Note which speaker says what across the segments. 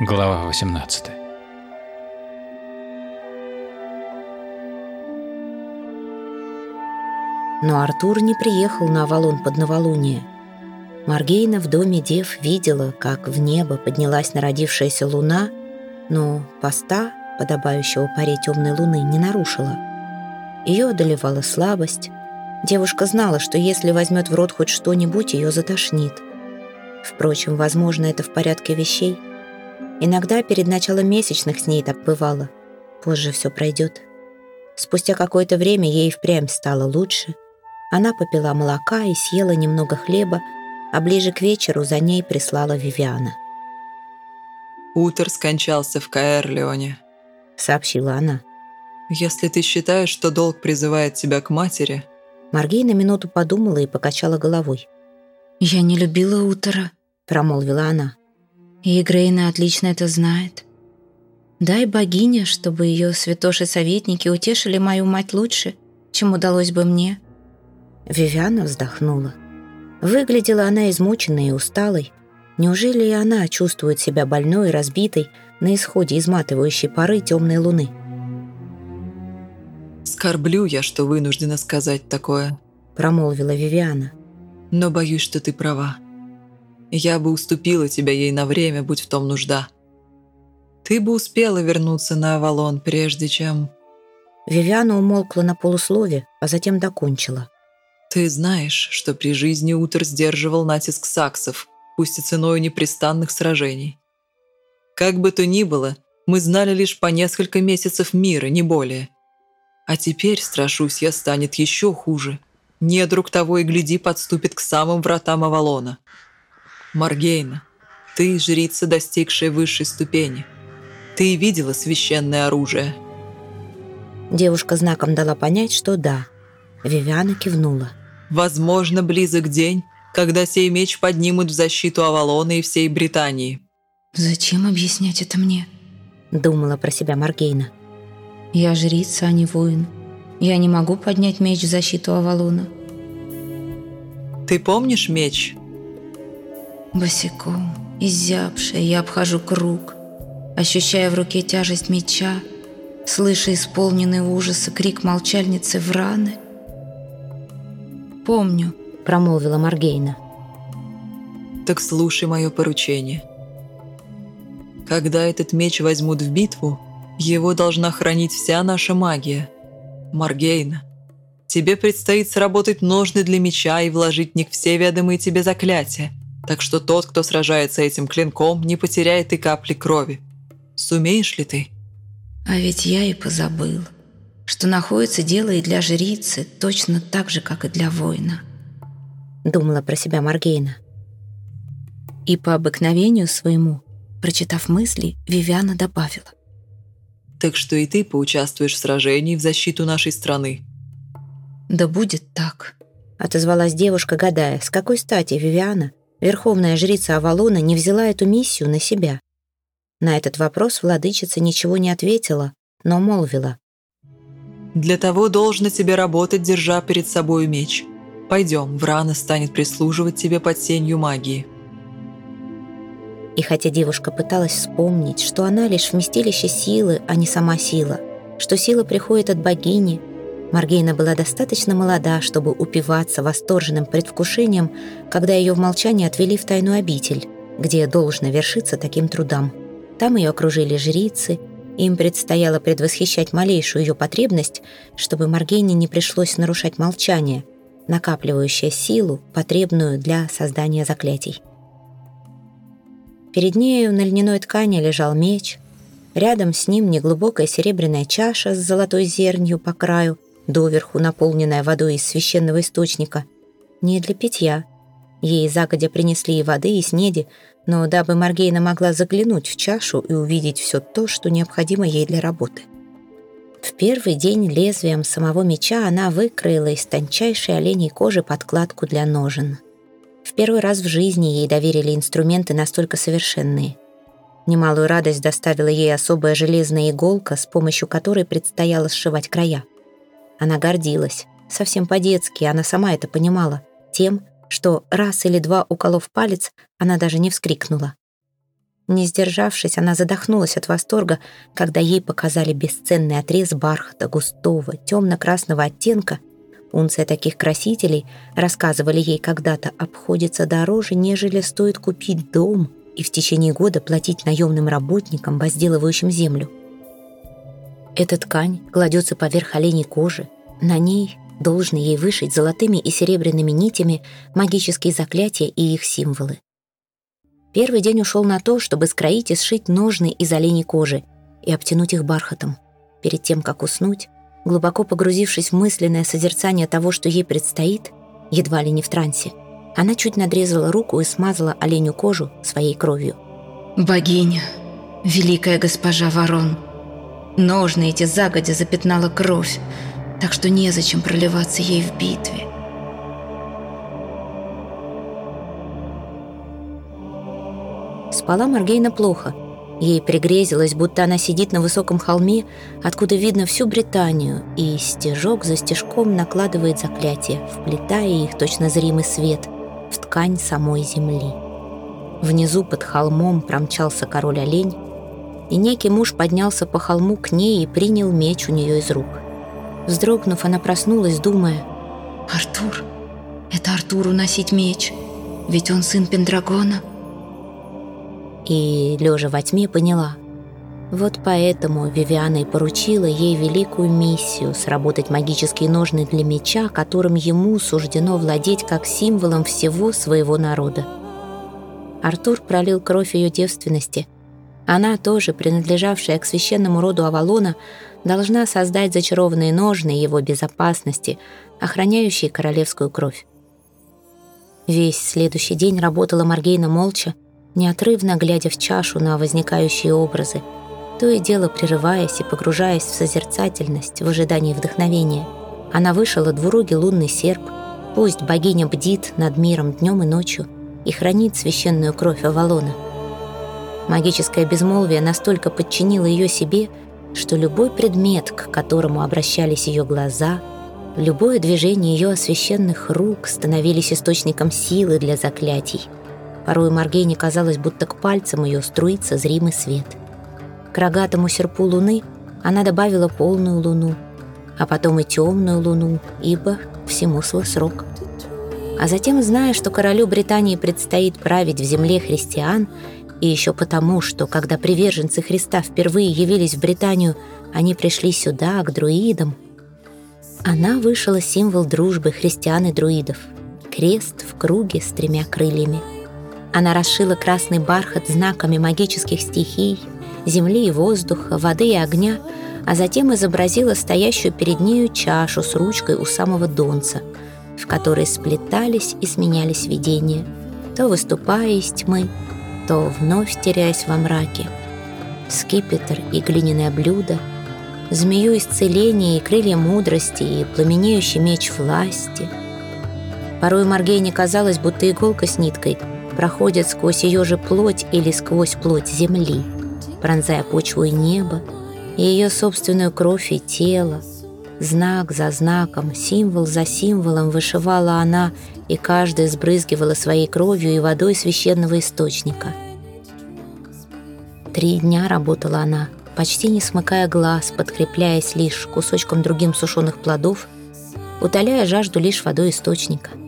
Speaker 1: Глава 18
Speaker 2: Но Артур не приехал на Авалон под новолуние. Маргейна в доме дев видела, как в небо поднялась народившаяся луна, но поста, подобающего паре темной луны, не нарушила. Ее одолевала слабость. Девушка знала, что если возьмет в рот хоть что-нибудь, ее затошнит. Впрочем, возможно, это в порядке вещей. Иногда перед началом месячных с ней так бывало. Позже все пройдет. Спустя какое-то время ей впрямь стало лучше. Она попила молока и съела немного хлеба, а ближе к вечеру за ней прислала Вивиана.
Speaker 3: «Утер скончался в Каэрлеоне», —
Speaker 2: сообщила она.
Speaker 3: «Если ты считаешь, что долг призывает тебя к матери...»
Speaker 2: Маргей на минуту подумала и покачала головой.
Speaker 4: «Я не любила Утера», — промолвила она. «И Грейна отлично это знает. Дай богиня, чтобы ее святоши советники утешили мою мать лучше, чем удалось бы мне».
Speaker 2: Вивиана вздохнула. Выглядела она измученной и усталой. Неужели и она чувствует себя больной и разбитой на исходе изматывающей поры темной луны?
Speaker 3: «Скорблю я, что вынуждена сказать такое», —
Speaker 2: промолвила Вивиана.
Speaker 3: «Но боюсь, что ты права. Я бы уступила тебя ей на время, будь в том нужда. Ты бы успела вернуться на Авалон, прежде чем...»
Speaker 2: Вивиана умолкла на полуслове, а затем докончила.
Speaker 3: «Ты знаешь, что при жизни Утер сдерживал натиск саксов, пусть и ценой непрестанных сражений. Как бы то ни было, мы знали лишь по несколько месяцев мира, не более. А теперь, страшусь я, станет еще хуже. Недруг того и гляди подступит к самым вратам Авалона. Маргейна, ты жрица, достигшая высшей ступени. Ты видела священное оружие?»
Speaker 2: Девушка знаком дала понять, что да. Вивиана кивнула.
Speaker 3: «Возможно, близок день, когда сей меч поднимут в защиту Авалона и всей Британии».
Speaker 4: «Зачем объяснять это мне?»
Speaker 2: Думала про себя Маргейна.
Speaker 4: «Я жрица, а не воин. Я не могу поднять меч в защиту Авалона».
Speaker 3: «Ты помнишь меч?»
Speaker 4: Босиком, изябшая, я обхожу круг, ощущая в руке тяжесть меча, слыша исполненный ужаса крик молчальницы Враны. «Помню», — промолвила Маргейна.
Speaker 3: «Так слушай мое поручение. Когда этот меч возьмут в битву, его должна хранить вся наша магия. Маргейна, тебе предстоит сработать ножны для меча и вложить в них все ведомые тебе заклятия, так что тот, кто сражается этим клинком, не потеряет и капли крови. Сумеешь ли ты?
Speaker 4: А ведь я и позабыл, что находится дело и для жрицы точно так же, как и для воина.
Speaker 2: Думала про себя Маргейна.
Speaker 4: И по обыкновению своему, прочитав мысли, Вивиана добавила.
Speaker 3: Так что и ты поучаствуешь в сражении в защиту нашей страны.
Speaker 4: Да будет так.
Speaker 2: Отозвалась девушка, гадая, с какой стати Вивиана верховная жрица Авалона не взяла эту миссию на себя. На этот вопрос владычица ничего не ответила, но молвила.
Speaker 3: «Для того должно тебе работать, держа перед собой меч. Пойдем, Врана станет прислуживать тебе под сенью магии».
Speaker 2: И хотя девушка пыталась вспомнить, что она лишь вместилище силы, а не сама сила, что сила приходит от богини, Маргейна была достаточно молода, чтобы упиваться восторженным предвкушением, когда ее в молчании отвели в тайную обитель, где должно вершиться таким трудам. Там ее окружили жрицы, им предстояло предвосхищать малейшую ее потребность, чтобы Маргейне не пришлось нарушать молчание, накапливающее силу, потребную для создания заклятий. Перед нею на льняной ткани лежал меч, рядом с ним неглубокая серебряная чаша с золотой зернью по краю, доверху наполненная водой из священного источника. Не для питья. Ей загодя принесли и воды, и снеди, но дабы Маргейна могла заглянуть в чашу и увидеть все то, что необходимо ей для работы. В первый день лезвием самого меча она выкроила из тончайшей оленей кожи подкладку для ножен. В первый раз в жизни ей доверили инструменты настолько совершенные. Немалую радость доставила ей особая железная иголка, с помощью которой предстояло сшивать края. Она гордилась, совсем по-детски, она сама это понимала, тем, что раз или два уколов палец, она даже не вскрикнула. Не сдержавшись, она задохнулась от восторга, когда ей показали бесценный отрез бархата густого, темно-красного оттенка. Унция таких красителей, рассказывали ей когда-то, обходится дороже, нежели стоит купить дом и в течение года платить наемным работникам, возделывающим землю. Эта ткань кладется поверх оленей кожи. На ней должны ей вышить золотыми и серебряными нитями магические заклятия и их символы. Первый день ушел на то, чтобы скроить и сшить ножны из оленей кожи и обтянуть их бархатом. Перед тем, как уснуть, глубоко погрузившись в мысленное созерцание того, что ей предстоит, едва ли не в трансе, она чуть надрезала руку и смазала оленю кожу своей кровью.
Speaker 4: «Богиня, великая госпожа Ворон, ножны эти загодя запятнала кровь, так что незачем проливаться ей в битве.
Speaker 2: Спала Маргейна плохо. Ей пригрезилось, будто она сидит на высоком холме, откуда видно всю Британию, и стежок за стежком накладывает заклятия, вплетая их точно зримый свет в ткань самой земли. Внизу под холмом промчался король-олень, и некий муж поднялся по холму к ней и принял меч у нее из рук. Вздрогнув, она проснулась, думая,
Speaker 4: «Артур, это Артуру носить меч, ведь он сын Пендрагона»
Speaker 2: и, лежа во тьме, поняла. Вот поэтому Вивиана и поручила ей великую миссию сработать магические ножны для меча, которым ему суждено владеть как символом всего своего народа. Артур пролил кровь ее девственности. Она, тоже принадлежавшая к священному роду Авалона, должна создать зачарованные ножны его безопасности, охраняющие королевскую кровь. Весь следующий день работала Маргейна молча, неотрывно глядя в чашу на возникающие образы, то и дело прерываясь и погружаясь в созерцательность в ожидании вдохновения. Она вышила двурогий лунный серп, пусть богиня бдит над миром днем и ночью и хранит священную кровь Авалона. Магическое безмолвие настолько подчинило ее себе, что любой предмет, к которому обращались ее глаза, любое движение ее освященных рук становились источником силы для заклятий — Порой Маргейне казалось, будто к пальцам ее струится зримый свет. К рогатому серпу луны она добавила полную луну, а потом и темную луну, ибо всему свой срок. А затем, зная, что королю Британии предстоит править в земле христиан, и еще потому, что когда приверженцы Христа впервые явились в Британию, они пришли сюда, к друидам, она вышила символ дружбы христиан и друидов — крест в круге с тремя крыльями — она расшила красный бархат знаками магических стихий, земли и воздуха, воды и огня, а затем изобразила стоящую перед нею чашу с ручкой у самого донца, в которой сплетались и сменялись видения, то выступая из тьмы, то вновь теряясь во мраке. Скипетр и глиняное блюдо, змею исцеления и крылья мудрости и пламенеющий меч власти. Порой Маргейне казалось, будто иголка с ниткой — проходят сквозь ее же плоть или сквозь плоть земли, пронзая почву и небо, и ее собственную кровь и тело. Знак за знаком, символ за символом вышивала она, и каждая сбрызгивала своей кровью и водой священного источника. Три дня работала она, почти не смыкая глаз, подкрепляясь лишь кусочком другим сушеных плодов, утоляя жажду лишь водой источника —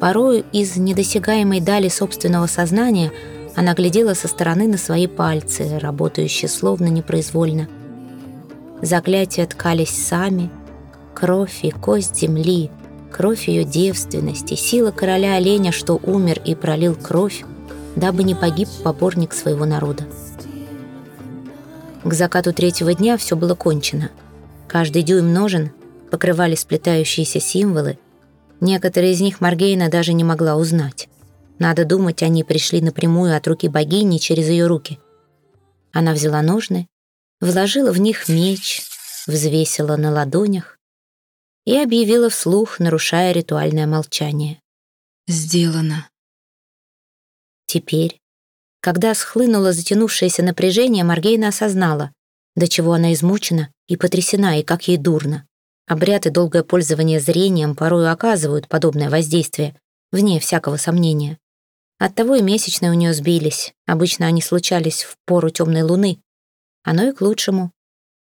Speaker 2: Порою из недосягаемой дали собственного сознания она глядела со стороны на свои пальцы, работающие словно непроизвольно. Заклятия ткались сами, кровь и кость земли, кровь ее девственности, сила короля оленя, что умер и пролил кровь, дабы не погиб поборник своего народа. К закату третьего дня все было кончено. Каждый дюйм ножен покрывали сплетающиеся символы, Некоторые из них Маргейна даже не могла узнать. Надо думать, они пришли напрямую от руки богини через ее руки. Она взяла ножны, вложила в них меч, взвесила на ладонях и объявила вслух, нарушая ритуальное молчание.
Speaker 4: «Сделано».
Speaker 2: Теперь, когда схлынуло затянувшееся напряжение, Маргейна осознала, до чего она измучена и потрясена, и как ей дурно. Обряд и долгое пользование зрением порой оказывают подобное воздействие, вне всякого сомнения. Оттого и месячные у нее сбились. Обычно они случались в пору темной луны. Оно и к лучшему.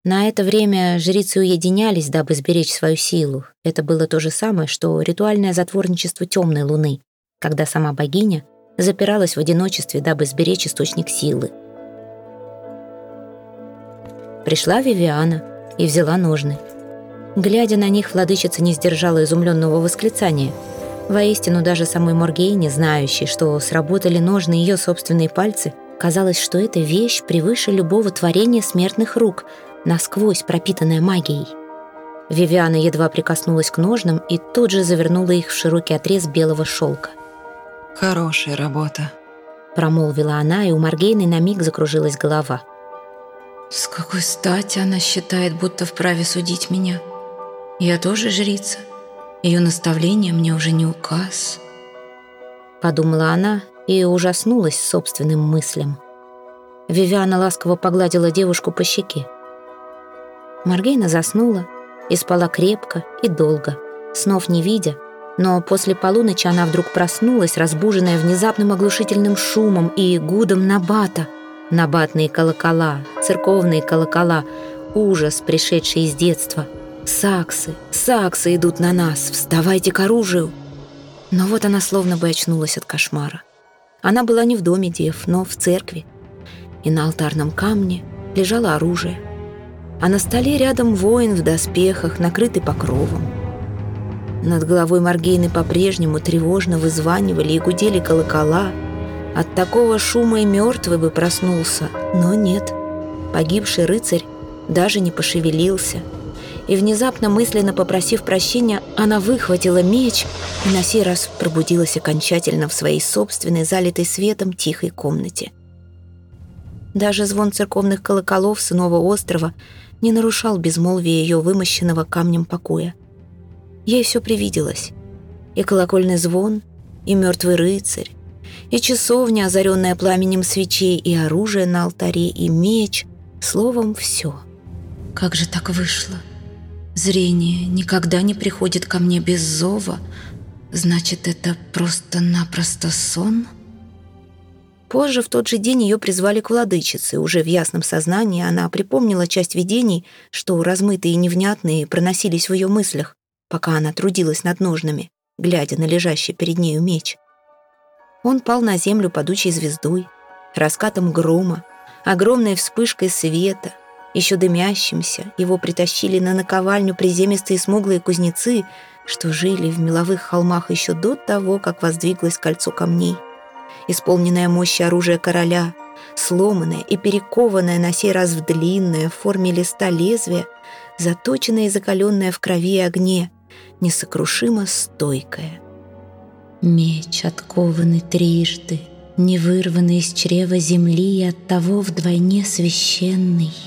Speaker 2: На это время жрицы уединялись, дабы сберечь свою силу. Это было то же самое, что ритуальное затворничество темной луны, когда сама богиня запиралась в одиночестве, дабы сберечь источник силы. Пришла Вивиана и взяла ножны. Глядя на них, владычица не сдержала изумленного восклицания — Воистину, даже самой Моргейне, знающей, что сработали ножны ее собственные пальцы, казалось, что эта вещь превыше любого творения смертных рук, насквозь пропитанная магией. Вивиана едва прикоснулась к ножным и тут же завернула их в широкий отрез белого шелка.
Speaker 3: «Хорошая работа», —
Speaker 2: промолвила она, и у Маргейны на миг закружилась голова.
Speaker 4: «С какой стати она считает, будто вправе судить меня? Я тоже жрица. Ее наставление мне уже не указ.
Speaker 2: Подумала она и ужаснулась собственным мыслям. Вивиана ласково погладила девушку по щеке. Маргейна заснула и спала крепко и долго, снов не видя, но после полуночи она вдруг проснулась, разбуженная внезапным оглушительным шумом и гудом набата. Набатные колокола, церковные колокола, ужас, пришедший из детства — «Саксы, саксы идут на нас! Вставайте к оружию!» Но вот она словно бы очнулась от кошмара. Она была не в доме дев, но в церкви. И на алтарном камне лежало оружие. А на столе рядом воин в доспехах, накрытый покровом. Над головой Маргейны по-прежнему тревожно вызванивали и гудели колокола. От такого шума и мертвый бы проснулся, но нет. Погибший рыцарь даже не пошевелился — и внезапно мысленно попросив прощения, она выхватила меч и на сей раз пробудилась окончательно в своей собственной, залитой светом, тихой комнате. Даже звон церковных колоколов с иного острова не нарушал безмолвия ее вымощенного камнем покоя. Ей все привиделось. И колокольный звон, и мертвый рыцарь, и часовня, озаренная пламенем свечей, и оружие на алтаре, и меч. Словом, все.
Speaker 4: Как же так вышло? Зрение никогда не приходит ко мне без зова. Значит, это просто-напросто сон?
Speaker 2: Позже, в тот же день, ее призвали к владычице. Уже в ясном сознании она припомнила часть видений, что размытые и невнятные проносились в ее мыслях, пока она трудилась над ножнами, глядя на лежащий перед нею меч. Он пал на землю падучей звездой, раскатом грома, огромной вспышкой света, еще дымящимся, его притащили на наковальню приземистые смуглые кузнецы, что жили в меловых холмах еще до того, как воздвиглось кольцо камней. Исполненное мощи оружия короля, сломанное и перекованное на сей раз в длинное в форме листа лезвие, заточенное и закаленное в крови и огне, несокрушимо стойкое.
Speaker 4: Меч, откованный трижды, не вырванный из чрева земли и оттого вдвойне священный —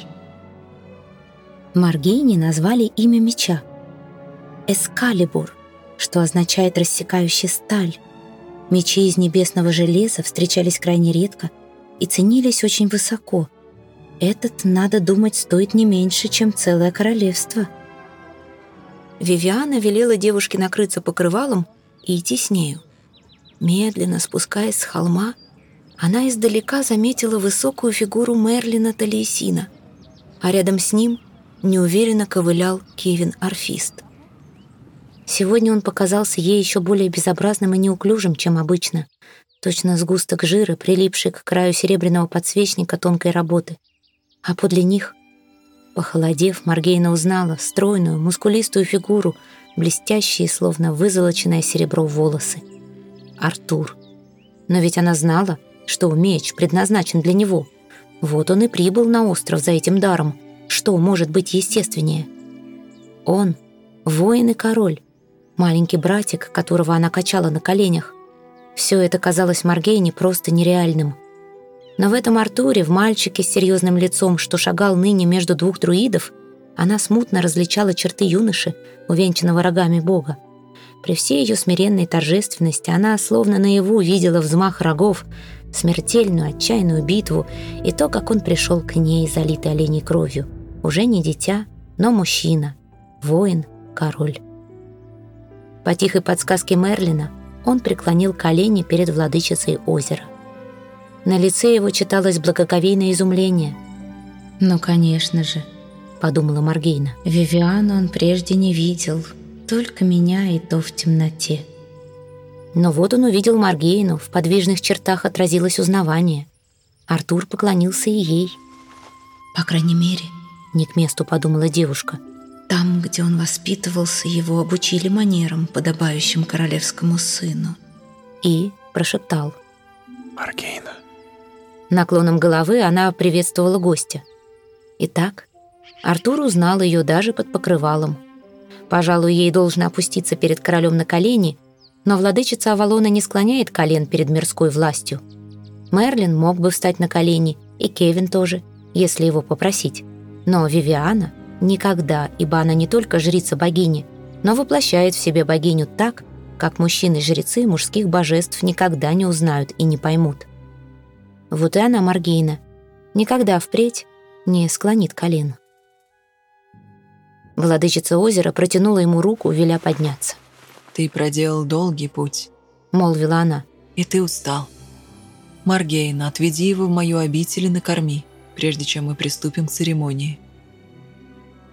Speaker 2: Маргейни назвали имя меча — Эскалибур, что означает «рассекающий сталь». Мечи из небесного железа встречались крайне редко и ценились очень высоко. Этот, надо думать, стоит не меньше, чем целое королевство. Вивиана велела девушке накрыться покрывалом и идти с нею. Медленно спускаясь с холма, она издалека заметила высокую фигуру Мерлина Талиесина, а рядом с ним неуверенно ковылял Кевин Орфист. Сегодня он показался ей еще более безобразным и неуклюжим, чем обычно. Точно сгусток жира, прилипший к краю серебряного подсвечника тонкой работы. А подле них, похолодев, Маргейна узнала стройную, мускулистую фигуру, блестящие, словно вызолоченное серебро волосы. Артур. Но ведь она знала, что меч предназначен для него. Вот он и прибыл на остров за этим даром — что может быть естественнее? Он — воин и король, маленький братик, которого она качала на коленях. Все это казалось Маргейне просто нереальным. Но в этом Артуре, в мальчике с серьезным лицом, что шагал ныне между двух друидов, она смутно различала черты юноши, увенчанного рогами бога. При всей ее смиренной торжественности она словно наяву видела взмах рогов, смертельную отчаянную битву и то, как он пришел к ней, залитый оленей кровью. Уже не дитя, но мужчина, воин, король. По тихой подсказке Мерлина он преклонил колени перед владычицей озера. На лице его читалось благоговейное изумление.
Speaker 4: «Ну, конечно же», — подумала Маргейна. «Вивиану он прежде не видел, только меня и то в темноте».
Speaker 2: Но вот он увидел Маргейну, в подвижных чертах отразилось узнавание. Артур поклонился и ей.
Speaker 4: «По крайней мере», —
Speaker 2: не к месту подумала девушка,
Speaker 4: «там, где он воспитывался, его обучили манерам, подобающим королевскому сыну».
Speaker 2: И прошептал.
Speaker 1: «Маргейна».
Speaker 2: Наклоном головы она приветствовала гостя. Итак, Артур узнал ее даже под покрывалом. Пожалуй, ей должно опуститься перед королем на колени, но владычица Авалона не склоняет колен перед мирской властью. Мерлин мог бы встать на колени, и Кевин тоже, если его попросить. Но Вивиана никогда, ибо она не только жрица богини, но воплощает в себе богиню так, как мужчины-жрецы мужских божеств никогда не узнают и не поймут. Вот и она, Маргейна, никогда впредь не склонит колено. Владычица озера протянула ему руку, веля подняться.
Speaker 3: «Ты проделал долгий путь», —
Speaker 2: молвила она.
Speaker 3: «И ты устал. Маргейна, отведи его в мою обитель и накорми, прежде чем мы приступим к церемонии».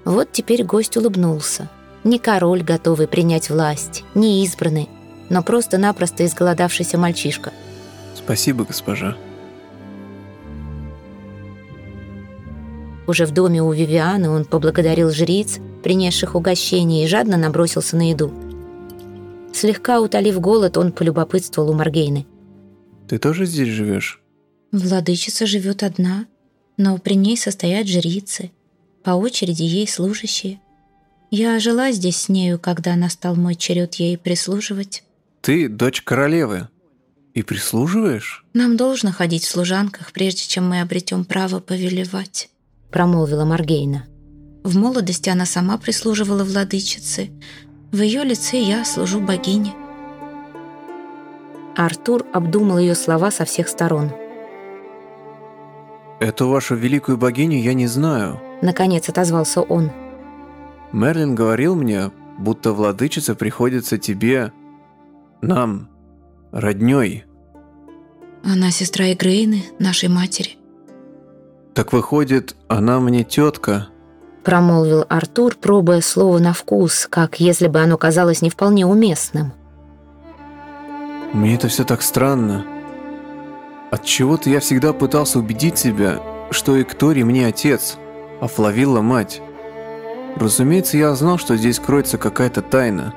Speaker 2: Вот теперь гость улыбнулся. Не король, готовый принять власть, не избранный, но просто-напросто изголодавшийся мальчишка.
Speaker 1: «Спасибо, госпожа»,
Speaker 2: Уже в доме у Вивианы он поблагодарил жриц, принесших угощение, и жадно набросился на еду. Слегка утолив голод, он полюбопытствовал у Маргейны.
Speaker 1: «Ты тоже здесь живешь?»
Speaker 4: «Владычица живет одна, но при ней состоят жрицы, по очереди ей служащие. Я жила здесь с нею, когда настал мой черед ей прислуживать».
Speaker 1: «Ты дочь королевы и прислуживаешь?»
Speaker 4: «Нам должно ходить в служанках, прежде чем мы обретем право повелевать»
Speaker 2: промолвила Маргейна.
Speaker 4: В молодости она сама прислуживала владычице. В ее лице я служу богине.
Speaker 2: Артур обдумал ее слова со всех сторон.
Speaker 1: «Эту вашу великую богиню я не знаю», —
Speaker 2: наконец отозвался он.
Speaker 1: «Мерлин говорил мне, будто владычица приходится тебе, нам, роднёй».
Speaker 4: Она сестра Игрейны, нашей матери.
Speaker 1: «Так выходит, она мне тетка?»
Speaker 2: Промолвил Артур, пробуя слово на вкус, как если бы оно казалось не вполне уместным.
Speaker 1: «Мне это все так странно. От чего то я всегда пытался убедить себя, что Эктори мне отец, а Флавилла мать. Разумеется, я знал, что здесь кроется какая-то тайна.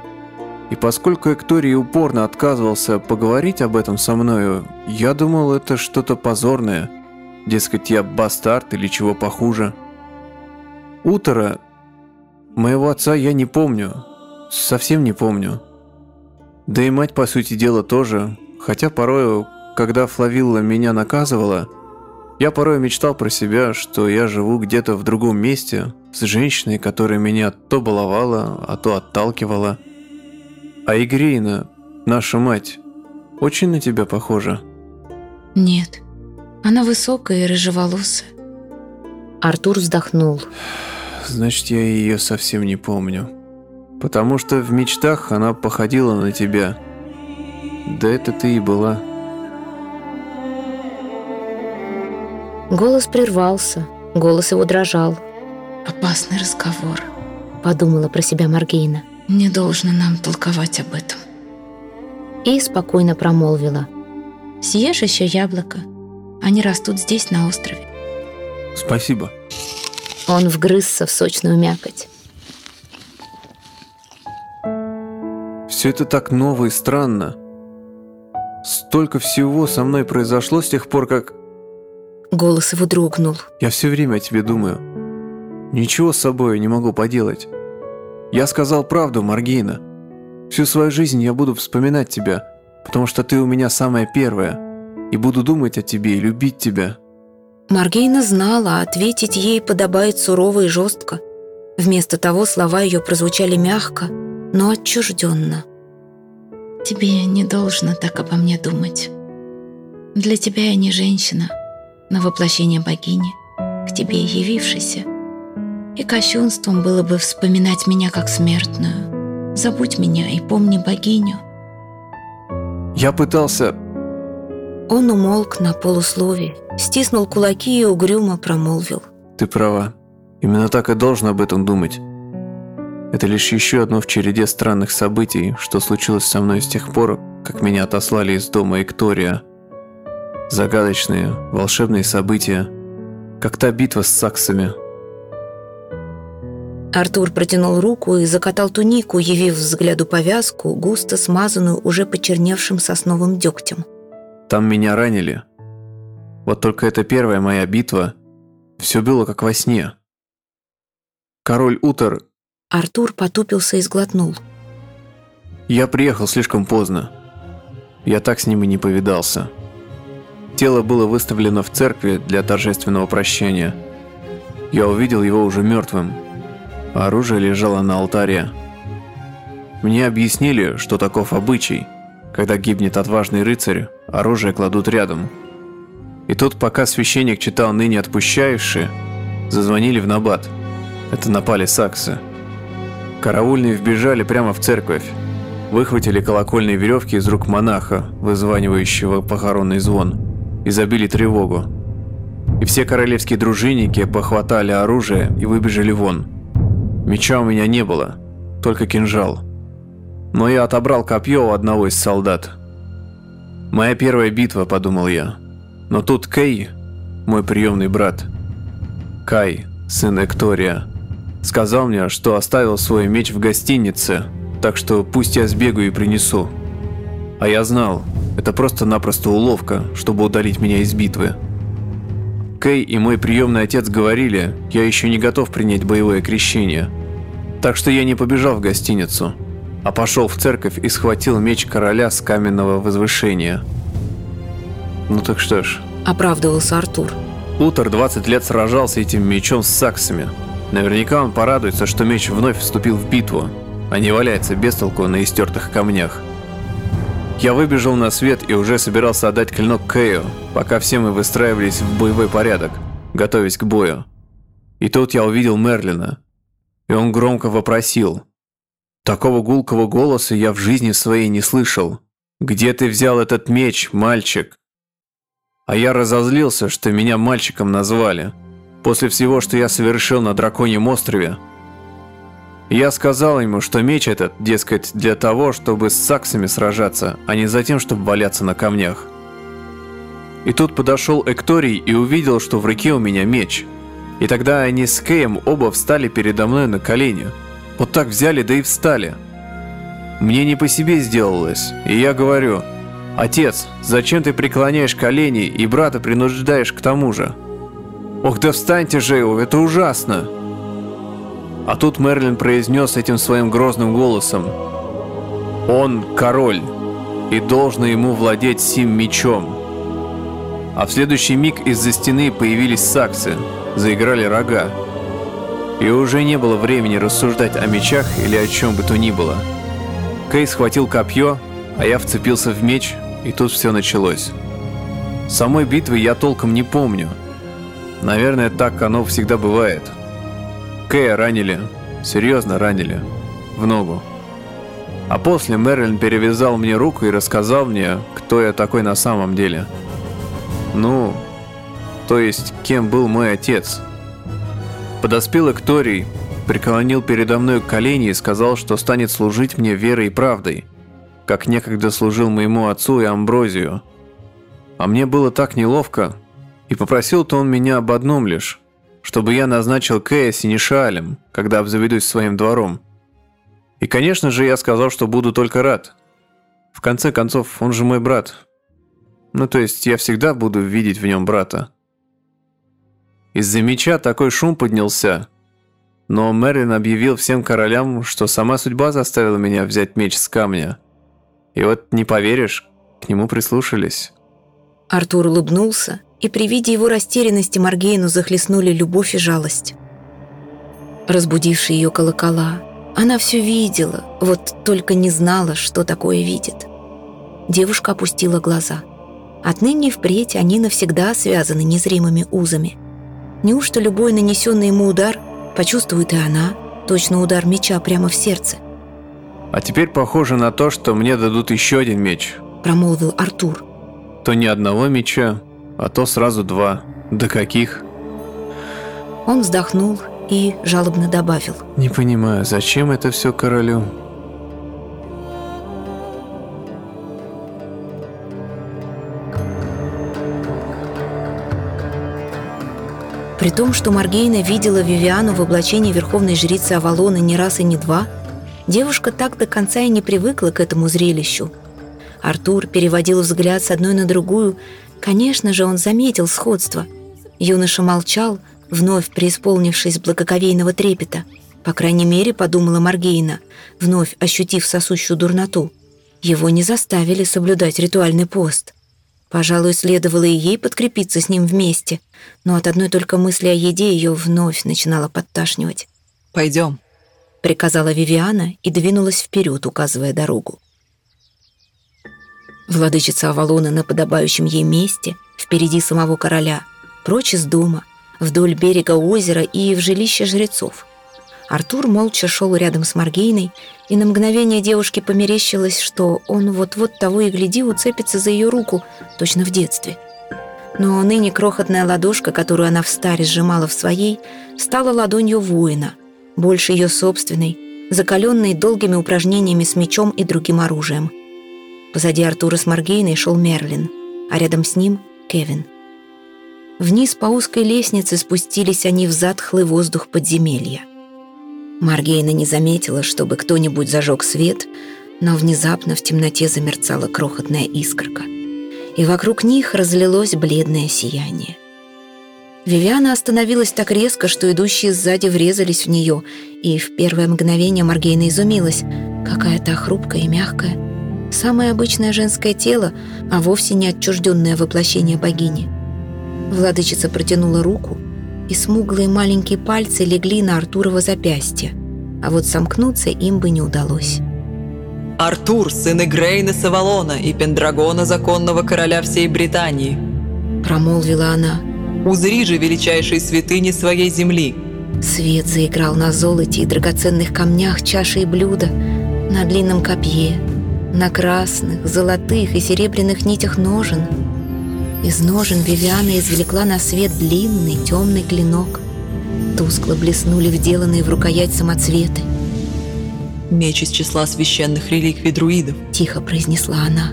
Speaker 1: И поскольку Экторий упорно отказывался поговорить об этом со мною, я думал, это что-то позорное – Дескать, я бастард или чего похуже. Утро моего отца я не помню. Совсем не помню. Да и мать, по сути дела, тоже. Хотя порою, когда Флавилла меня наказывала, я порой мечтал про себя, что я живу где-то в другом месте, с женщиной, которая меня то баловала, а то отталкивала. А Игрейна, наша мать, очень на тебя похожа?
Speaker 4: Нет. Она высокая и рыжеволосая.
Speaker 2: Артур вздохнул.
Speaker 1: Значит, я ее совсем не помню. Потому что в мечтах она походила на тебя. Да это ты и была.
Speaker 2: Голос прервался, голос его дрожал.
Speaker 4: «Опасный разговор», —
Speaker 2: подумала про себя Маргейна.
Speaker 4: «Не должно нам толковать об этом».
Speaker 2: И спокойно промолвила.
Speaker 4: «Съешь еще яблоко, они растут здесь, на острове.
Speaker 1: Спасибо.
Speaker 2: Он вгрызся в сочную мякоть.
Speaker 1: Все это так ново и странно. Столько всего со мной произошло с тех пор, как...
Speaker 2: Голос его дрогнул.
Speaker 1: Я все время о тебе думаю. Ничего с собой не могу поделать. Я сказал правду, Маргейна. Всю свою жизнь я буду вспоминать тебя, потому что ты у меня самая первая и буду думать о тебе и любить тебя».
Speaker 2: Маргейна знала, ответить ей подобает сурово и жестко. Вместо того слова ее прозвучали мягко, но отчужденно.
Speaker 4: «Тебе не должно так обо мне думать. Для тебя я не женщина, но воплощение богини, к тебе явившейся. И кощунством было бы вспоминать меня как смертную. Забудь меня и помни богиню».
Speaker 1: Я пытался...
Speaker 2: Он умолк на полуслове, стиснул кулаки и угрюмо промолвил.
Speaker 1: Ты права. Именно так и должен об этом думать. Это лишь еще одно в череде странных событий, что случилось со мной с тех пор, как меня отослали из дома Эктория. Загадочные, волшебные события, как та битва с саксами.
Speaker 2: Артур протянул руку и закатал тунику, явив взгляду повязку, густо смазанную уже почерневшим сосновым дегтем.
Speaker 1: Там меня ранили. Вот только это первая моя битва. Все было как во сне. Король Утор...
Speaker 2: Артур потупился и сглотнул.
Speaker 1: Я приехал слишком поздно. Я так с ним и не повидался. Тело было выставлено в церкви для торжественного прощения. Я увидел его уже мертвым. Оружие лежало на алтаре. Мне объяснили, что таков обычай. Когда гибнет отважный рыцарь, оружие кладут рядом. И тут, пока священник читал ныне отпущающие, зазвонили в набат. Это напали саксы. Караульные вбежали прямо в церковь. Выхватили колокольные веревки из рук монаха, вызванивающего похоронный звон и забили тревогу. И все королевские дружинники похватали оружие и выбежали вон. Меча у меня не было, только кинжал. Но я отобрал копье у одного из солдат. Моя первая битва, подумал я. Но тут Кей, мой приемный брат, Кай, сын Эктория, сказал мне, что оставил свой меч в гостинице, так что пусть я сбегаю и принесу. А я знал, это просто-напросто уловка, чтобы удалить меня из битвы. Кей и мой приемный отец говорили, я еще не готов принять боевое крещение. Так что я не побежал в гостиницу, а пошел в церковь и схватил меч короля с каменного возвышения. Ну так что ж.
Speaker 2: Оправдывался Артур.
Speaker 1: Утор 20 лет сражался этим мечом с саксами. Наверняка он порадуется, что меч вновь вступил в битву, а не валяется без толку на истертых камнях. Я выбежал на свет и уже собирался отдать клинок Кэю, пока все мы выстраивались в боевой порядок, готовясь к бою. И тут я увидел Мерлина. И он громко вопросил. Такого гулкого голоса я в жизни своей не слышал. «Где ты взял этот меч, мальчик?» А я разозлился, что меня мальчиком назвали. После всего, что я совершил на Драконьем острове, я сказал ему, что меч этот, дескать, для того, чтобы с саксами сражаться, а не за тем, чтобы валяться на камнях. И тут подошел Экторий и увидел, что в руке у меня меч. И тогда они с Кеем оба встали передо мной на колени. Вот так взяли, да и встали. Мне не по себе сделалось, и я говорю, «Отец, зачем ты преклоняешь колени и брата принуждаешь к тому же?» «Ох, да встаньте же, это ужасно!» А тут Мерлин произнес этим своим грозным голосом. «Он король, и должно ему владеть сим мечом». А в следующий миг из-за стены появились саксы, заиграли рога. И уже не было времени рассуждать о мечах или о чем бы то ни было. Кей схватил копье, а я вцепился в меч, и тут все началось. Самой битвы я толком не помню. Наверное, так оно всегда бывает. Кэя ранили. Серьезно ранили. В ногу. А после Мерлин перевязал мне руку и рассказал мне, кто я такой на самом деле. Ну, то есть, кем был мой отец. Подоспел Экторий, преклонил передо мной колени и сказал, что станет служить мне верой и правдой, как некогда служил моему отцу и Амброзию. А мне было так неловко, и попросил-то он меня об одном лишь, чтобы я назначил Кэя синешалем, когда обзаведусь своим двором. И, конечно же, я сказал, что буду только рад. В конце концов, он же мой брат. Ну, то есть, я всегда буду видеть в нем брата. Из-за меча такой шум поднялся. Но Мэрин объявил всем королям, что сама судьба заставила меня взять меч с камня. И вот, не поверишь, к нему прислушались.
Speaker 2: Артур улыбнулся и при виде его растерянности Маргейну захлестнули любовь и жалость. Разбудившие ее колокола, она все видела, вот только не знала, что такое видит. Девушка опустила глаза. Отныне и впредь они навсегда связаны незримыми узами. Неужто любой нанесенный ему удар почувствует и она, точно удар меча прямо в сердце?
Speaker 1: А теперь похоже на то, что мне дадут еще один меч.
Speaker 2: промолвил Артур.
Speaker 1: То ни одного меча, а то сразу два. Да каких?
Speaker 2: Он вздохнул и жалобно добавил.
Speaker 1: Не понимаю, зачем это все королю?
Speaker 2: При том, что Маргейна видела Вивиану в облачении верховной жрицы Авалона не раз и не два, девушка так до конца и не привыкла к этому зрелищу. Артур переводил взгляд с одной на другую. Конечно же, он заметил сходство. Юноша молчал, вновь преисполнившись благоговейного трепета. По крайней мере, подумала Маргейна, вновь ощутив сосущую дурноту. Его не заставили соблюдать ритуальный пост. Пожалуй, следовало и ей подкрепиться с ним вместе, но от одной только мысли о еде ее вновь начинала подташнивать.
Speaker 3: «Пойдем», —
Speaker 2: приказала Вивиана и двинулась вперед, указывая дорогу. Владычица Авалона на подобающем ей месте, впереди самого короля, прочь из дома, вдоль берега озера и в жилище жрецов — Артур молча шел рядом с Маргейной, и на мгновение девушке померещилось, что он вот-вот того и гляди уцепится за ее руку, точно в детстве. Но ныне крохотная ладошка, которую она в старе сжимала в своей, стала ладонью воина, больше ее собственной, закаленной долгими упражнениями с мечом и другим оружием. Позади Артура с Маргейной шел Мерлин, а рядом с ним — Кевин. Вниз по узкой лестнице спустились они в затхлый воздух подземелья — Маргейна не заметила, чтобы кто-нибудь зажег свет, но внезапно в темноте замерцала крохотная искорка, и вокруг них разлилось бледное сияние. Вивиана остановилась так резко, что идущие сзади врезались в нее, и в первое мгновение Маргейна изумилась. Какая-то хрупкая и мягкая. Самое обычное женское тело, а вовсе не отчужденное воплощение богини. Владычица протянула руку, и смуглые маленькие пальцы легли на Артурова запястье, а вот сомкнуться им бы не удалось.
Speaker 3: «Артур, сын Игрейна Савалона и Пендрагона, законного короля всей Британии!»
Speaker 2: Промолвила она.
Speaker 3: «Узри же величайшие святыни своей земли!»
Speaker 2: Свет заиграл на золоте и драгоценных камнях чаши и блюда, на длинном копье, на красных, золотых и серебряных нитях ножен — из ножен Вивиана извлекла на свет длинный темный клинок. Тускло блеснули вделанные в рукоять самоцветы.
Speaker 3: «Меч из числа священных реликвий друидов», —
Speaker 2: тихо произнесла она.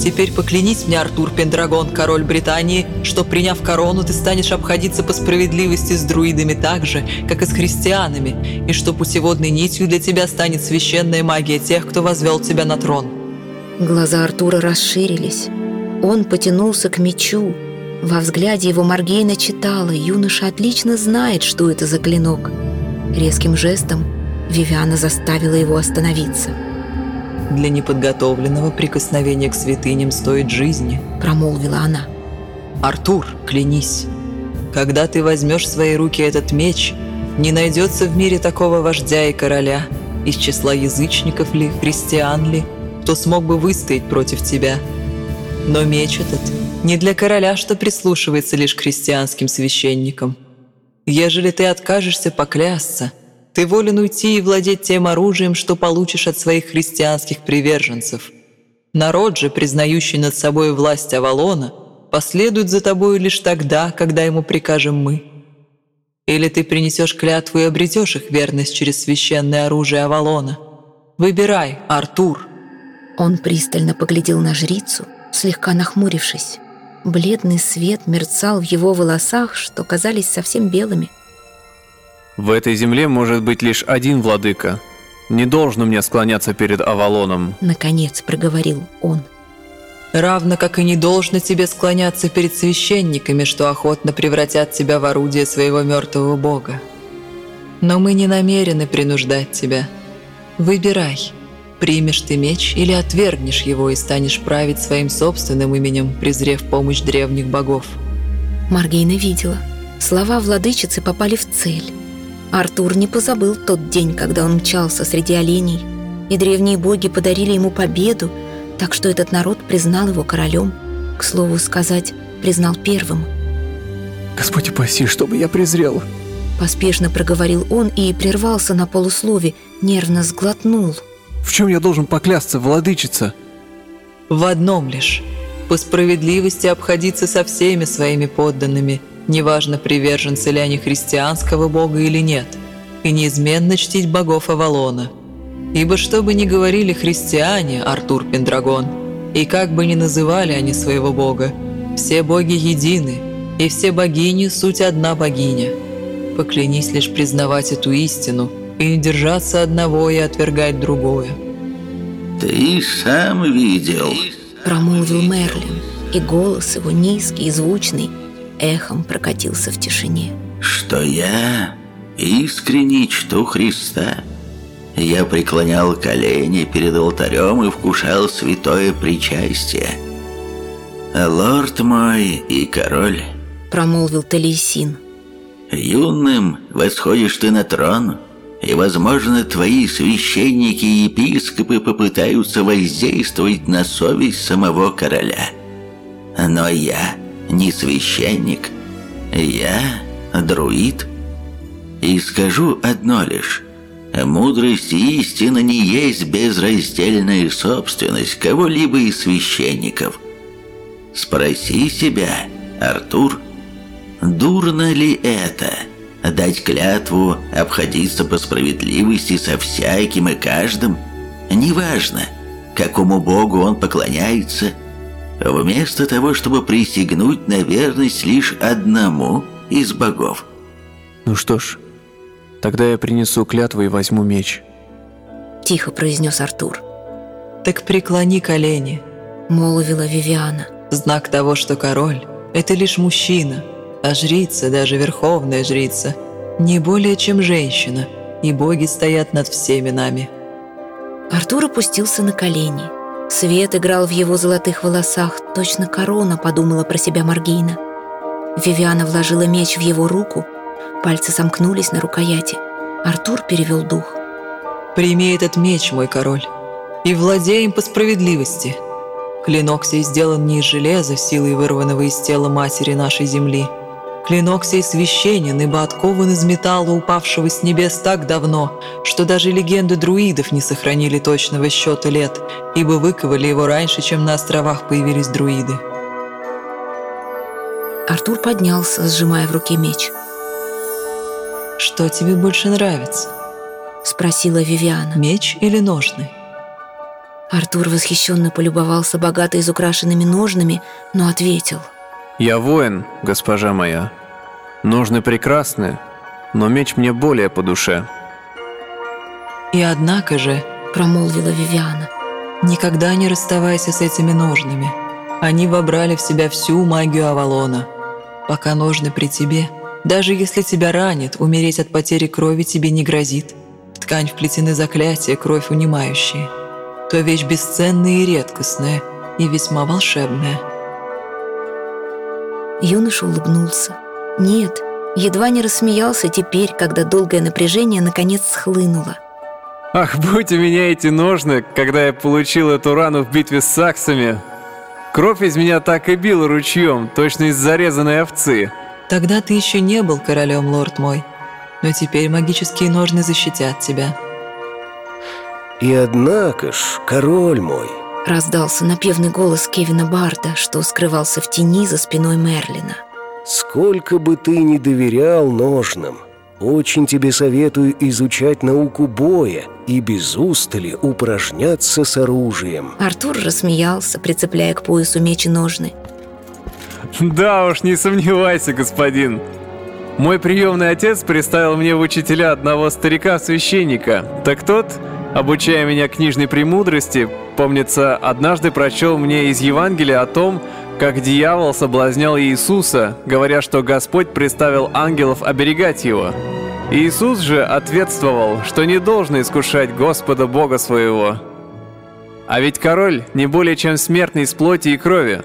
Speaker 3: «Теперь поклянись мне, Артур Пендрагон, король Британии, что, приняв корону, ты станешь обходиться по справедливости с друидами так же, как и с христианами, и что путеводной нитью для тебя станет священная магия тех, кто возвел тебя на трон».
Speaker 2: Глаза Артура расширились. Он потянулся к мечу. Во взгляде его Маргейна читала, юноша отлично знает, что это за клинок. Резким жестом Вивиана заставила его остановиться.
Speaker 3: «Для неподготовленного прикосновение к святыням стоит жизни», —
Speaker 2: промолвила она.
Speaker 3: «Артур, клянись, когда ты возьмешь в свои руки этот меч, не найдется в мире такого вождя и короля, из числа язычников ли, христиан ли, кто смог бы выстоять против тебя». Но меч этот не для короля, что прислушивается лишь к христианским священникам. Ежели ты откажешься поклясться, ты волен уйти и владеть тем оружием, что получишь от своих христианских приверженцев. Народ же, признающий над собой власть Авалона, последует за тобою лишь тогда, когда ему прикажем мы. Или ты принесешь клятву и обретешь их верность через священное оружие Авалона. Выбирай, Артур.
Speaker 2: Он пристально поглядел на жрицу, слегка нахмурившись. Бледный свет мерцал в его волосах, что казались совсем белыми.
Speaker 1: «В этой земле может быть лишь один владыка. Не должно мне склоняться перед Авалоном», —
Speaker 2: наконец проговорил он.
Speaker 3: «Равно как и не должно тебе склоняться перед священниками, что охотно превратят тебя в орудие своего мертвого бога. Но мы не намерены принуждать тебя. Выбирай». Примешь ты меч или отвергнешь его и станешь править своим собственным именем, презрев помощь древних богов.
Speaker 2: Маргейна видела. Слова владычицы попали в цель. Артур не позабыл тот день, когда он мчался среди оленей, и древние боги подарили ему победу, так что этот народ признал его королем. К слову сказать, признал первым.
Speaker 1: «Господь упаси, чтобы я презрел!»
Speaker 2: Поспешно проговорил он и прервался на полуслове, нервно сглотнул –
Speaker 1: в чем я должен поклясться, владычица?»
Speaker 3: в одном лишь – по справедливости обходиться со всеми своими подданными, неважно, приверженцы ли они христианского бога или нет, и неизменно чтить богов Авалона. Ибо что бы ни говорили христиане, Артур Пендрагон, и как бы ни называли они своего бога, все боги едины, и все богини – суть одна богиня. Поклянись лишь признавать эту истину и не держаться одного и отвергать другое.
Speaker 5: «Ты сам видел», —
Speaker 2: промолвил Мерлин, и голос его низкий и звучный эхом прокатился в тишине.
Speaker 5: «Что я искренне чту Христа. Я преклонял колени перед алтарем и вкушал святое причастие. Лорд мой и король», —
Speaker 2: промолвил Талисин.
Speaker 5: «Юным восходишь ты на трон» и, возможно, твои священники и епископы попытаются воздействовать на совесть самого короля. Но я не священник, я друид. И скажу одно лишь. Мудрость и истина не есть безраздельная собственность кого-либо из священников. Спроси себя, Артур, дурно ли это – дать клятву обходиться по справедливости со всяким и каждым, неважно, какому богу он поклоняется, вместо того, чтобы присягнуть на верность лишь одному из богов.
Speaker 1: Ну что ж, тогда я принесу клятву и возьму меч.
Speaker 2: Тихо произнес Артур.
Speaker 3: Так преклони колени,
Speaker 2: молвила Вивиана.
Speaker 3: Знак того, что король – это лишь мужчина – а жрица, даже верховная жрица, не более чем женщина, и боги стоят над всеми нами.
Speaker 2: Артур опустился на колени. Свет играл в его золотых волосах, точно корона, подумала про себя Маргейна. Вивиана вложила меч в его руку, пальцы сомкнулись на рукояти. Артур перевел дух.
Speaker 3: «Прими этот меч, мой король, и владей им по справедливости. Клинок сей сделан не из железа, силой вырванного из тела матери нашей земли, Клинок сей священен, ибо откован из металла, упавшего с небес так давно, что даже легенды друидов не сохранили точного счета лет, ибо выковали его раньше, чем на островах появились друиды.
Speaker 2: Артур поднялся, сжимая в руке меч.
Speaker 3: «Что тебе больше нравится?»
Speaker 2: — спросила Вивиана.
Speaker 3: «Меч или ножны?»
Speaker 2: Артур восхищенно полюбовался богато изукрашенными ножнами, но ответил.
Speaker 1: «Я воин, госпожа моя. Ножны прекрасны, но меч мне более по душе».
Speaker 3: «И однако же», —
Speaker 2: промолвила Вивиана,
Speaker 3: «никогда не расставайся с этими ножными. Они вобрали в себя всю магию Авалона. Пока ножны при тебе, даже если тебя ранит, умереть от потери крови тебе не грозит. В ткань вплетены заклятия, кровь унимающие. То вещь бесценная и редкостная, и весьма волшебная».
Speaker 2: Юноша улыбнулся. Нет, едва не рассмеялся теперь, когда долгое напряжение наконец схлынуло.
Speaker 1: Ах, будь у меня эти ножны, когда я получил эту рану в битве с саксами. Кровь из меня так и била ручьем, точно из зарезанной овцы.
Speaker 3: Тогда ты еще не был королем, лорд мой. Но теперь магические ножны защитят тебя.
Speaker 6: И однако ж, король мой,
Speaker 2: раздался напевный голос Кевина Барда, что скрывался в тени за спиной Мерлина.
Speaker 6: Сколько бы ты ни доверял ножным, очень тебе советую изучать науку боя и без устали упражняться с оружием.
Speaker 2: Артур рассмеялся, прицепляя к поясу меч и ножны.
Speaker 1: Да уж, не сомневайся, господин. Мой приемный отец представил мне в учителя одного старика-священника. Так тот, обучая меня книжной премудрости, помнится, однажды прочел мне из Евангелия о том, как дьявол соблазнял Иисуса, говоря, что Господь приставил ангелов оберегать его. Иисус же ответствовал, что не должен искушать Господа Бога своего. А ведь король не более чем смертный из плоти и крови.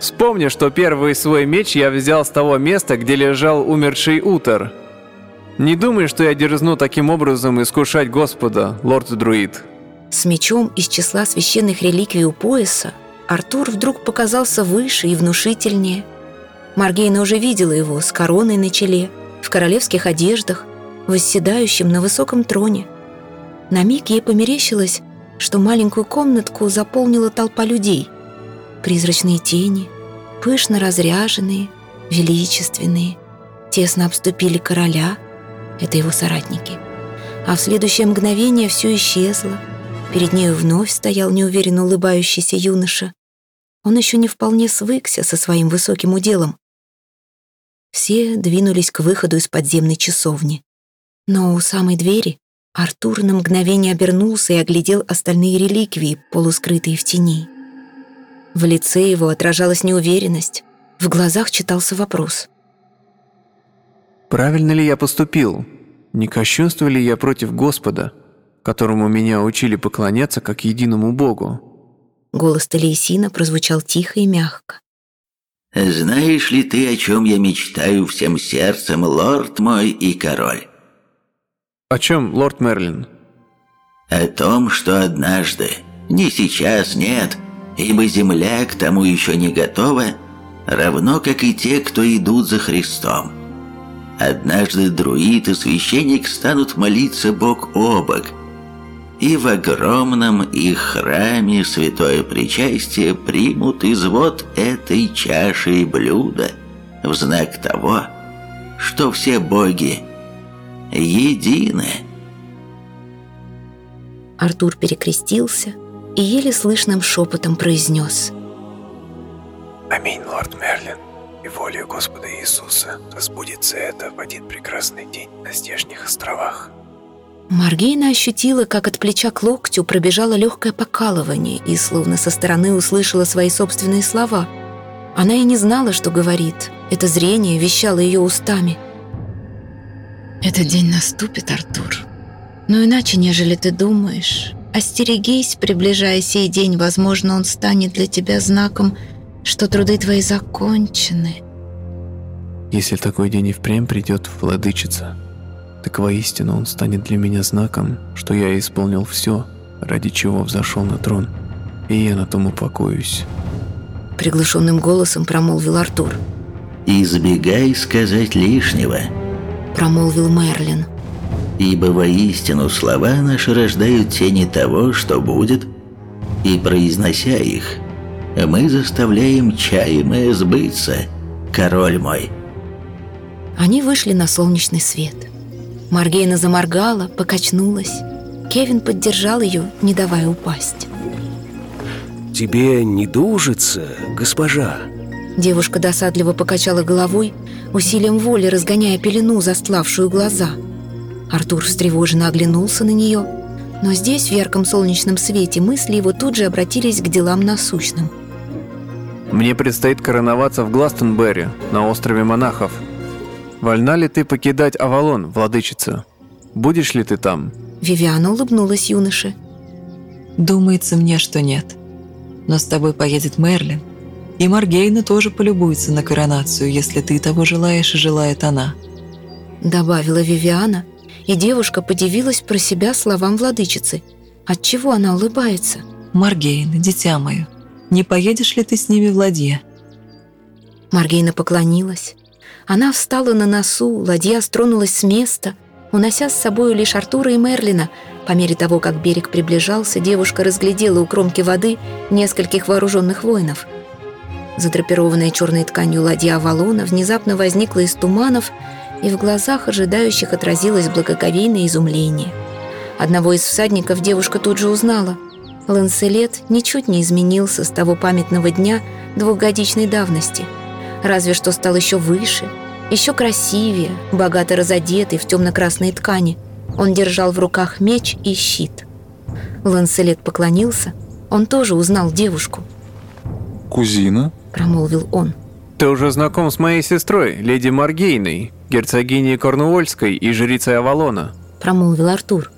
Speaker 1: Вспомни, что первый свой меч я взял с того места, где лежал умерший Утер. Не думай, что я дерзну таким образом искушать Господа, лорд-друид.
Speaker 2: С мечом из числа священных реликвий у пояса Артур вдруг показался выше и внушительнее. Маргейна уже видела его с короной на челе, в королевских одеждах, восседающим на высоком троне. На миг ей померещилось, что маленькую комнатку заполнила толпа людей. Призрачные тени, пышно разряженные, величественные, тесно обступили короля, это его соратники. А в следующее мгновение все исчезло. Перед нею вновь стоял неуверенно улыбающийся юноша. Он еще не вполне свыкся со своим высоким уделом. Все двинулись к выходу из подземной часовни. Но у самой двери Артур на мгновение обернулся и оглядел остальные реликвии, полускрытые в тени. В лице его отражалась неуверенность, в глазах читался вопрос.
Speaker 1: «Правильно ли я поступил? Не кощунствую ли я против Господа, которому меня учили поклоняться как единому Богу?»
Speaker 2: Голос Талиесина прозвучал тихо и мягко.
Speaker 5: «Знаешь ли ты, о чем я мечтаю всем сердцем, лорд мой и король?»
Speaker 1: «О чем, лорд Мерлин?»
Speaker 5: «О том, что однажды, не сейчас, нет, ибо земля к тому еще не готова, равно как и те, кто идут за Христом. Однажды друид и священник станут молиться бок о бок, и в огромном их храме святое причастие примут извод этой чаши и блюда в знак того, что все боги едины.
Speaker 2: Артур перекрестился и еле слышным шепотом произнес.
Speaker 7: «Аминь, лорд Мерлин, и волею Господа Иисуса разбудится это в один прекрасный день на здешних островах».
Speaker 2: Маргейна ощутила, как от плеча к локтю пробежало легкое покалывание и словно со стороны услышала свои собственные слова. Она и не знала, что говорит. Это зрение вещало ее устами –
Speaker 4: этот день наступит, Артур. Но иначе, нежели ты думаешь, остерегись, приближая сей день, возможно, он станет для тебя знаком, что труды твои закончены.
Speaker 1: Если такой день и впрямь придет, владычица, так воистину он станет для меня знаком, что я исполнил все, ради чего взошел на трон, и я на том упокоюсь.
Speaker 2: Приглушенным голосом промолвил Артур.
Speaker 5: «Избегай сказать лишнего»,
Speaker 2: промолвил Мерлин.
Speaker 5: «Ибо воистину слова наши рождают тени того, что будет, и, произнося их, мы заставляем чаемое сбыться, король мой».
Speaker 2: Они вышли на солнечный свет. Маргейна заморгала, покачнулась. Кевин поддержал ее, не давая упасть.
Speaker 6: «Тебе не дужится, госпожа?»
Speaker 2: Девушка досадливо покачала головой, усилием воли разгоняя пелену, застлавшую глаза. Артур встревоженно оглянулся на нее, но здесь, в ярком солнечном свете, мысли его тут же обратились к делам насущным.
Speaker 1: «Мне предстоит короноваться в Гластонберри, на острове монахов. Вольна ли ты покидать Авалон, владычица? Будешь ли ты там?»
Speaker 2: Вивиана улыбнулась юноше.
Speaker 3: «Думается мне, что нет. Но с тобой поедет Мерлин. И Маргейна тоже полюбуется на коронацию, если ты того желаешь и желает она»,
Speaker 2: добавила Вивиана, и девушка подивилась про себя словам владычицы. Отчего она улыбается?
Speaker 3: «Маргейна, дитя мое, не поедешь ли ты с ними в ладье?»
Speaker 2: Маргейна поклонилась. Она встала на носу, ладья стронулась с места, унося с собой лишь Артура и Мерлина. По мере того, как берег приближался, девушка разглядела у кромки воды нескольких вооруженных воинов – Задрапированная черной тканью ладья Авалона внезапно возникла из туманов, и в глазах ожидающих отразилось благоговейное изумление. Одного из всадников девушка тут же узнала. Ланселет ничуть не изменился с того памятного дня двухгодичной давности. Разве что стал еще выше, еще красивее, богато разодетый в темно-красной ткани. Он держал в руках меч и щит. Ланселет поклонился. Он тоже узнал девушку.
Speaker 8: «Кузина?»
Speaker 2: промолвил он.
Speaker 1: «Ты уже знаком с моей сестрой, леди Маргейной, герцогиней Корнуольской и жрицей Авалона»,
Speaker 2: промолвил Артур.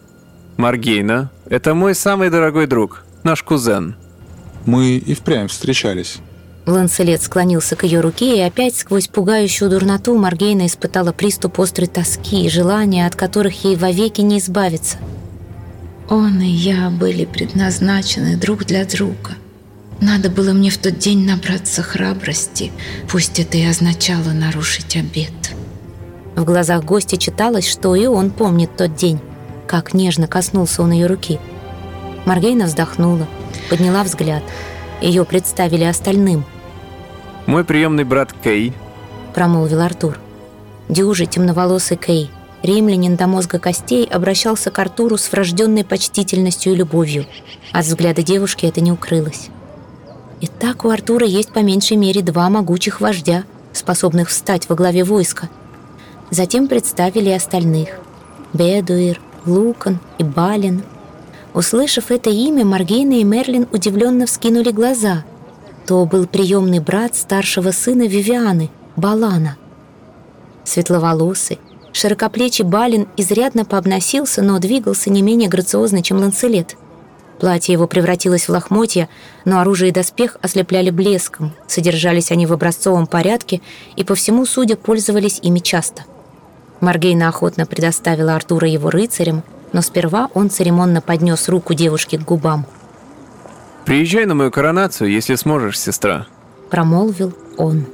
Speaker 1: «Маргейна, это мой самый дорогой друг, наш кузен».
Speaker 8: «Мы и впрямь встречались».
Speaker 2: Ланселет склонился к ее руке, и опять сквозь пугающую дурноту Маргейна испытала приступ острой тоски и желания, от которых ей вовеки не избавиться.
Speaker 4: «Он и я были предназначены друг для друга», надо было мне в тот день набраться храбрости, пусть это и означало нарушить обет.
Speaker 2: В глазах гостя читалось, что и он помнит тот день, как нежно коснулся он ее руки. Маргейна вздохнула, подняла взгляд. Ее представили остальным.
Speaker 1: Мой приемный брат Кей,
Speaker 2: Промолвил Артур. Дюжий, темноволосый Кей, римлянин до мозга костей, обращался к Артуру с врожденной почтительностью и любовью. От взгляда девушки это не укрылось. Итак, у Артура есть по меньшей мере два могучих вождя, способных встать во главе войска. Затем представили остальных. Бедуир, Лукан и Балин. Услышав это имя, Маргейна и Мерлин удивленно вскинули глаза. То был приемный брат старшего сына Вивианы, Балана. Светловолосый, широкоплечий Балин изрядно пообносился, но двигался не менее грациозно, чем Ланцелет. Платье его превратилось в лохмотья, но оружие и доспех ослепляли блеском, содержались они в образцовом порядке и, по всему судя, пользовались ими часто. Маргейна охотно предоставила Артура его рыцарям, но сперва он церемонно поднес руку девушки к губам.
Speaker 1: приезжай на мою коронацию, если сможешь, сестра.
Speaker 2: Промолвил он.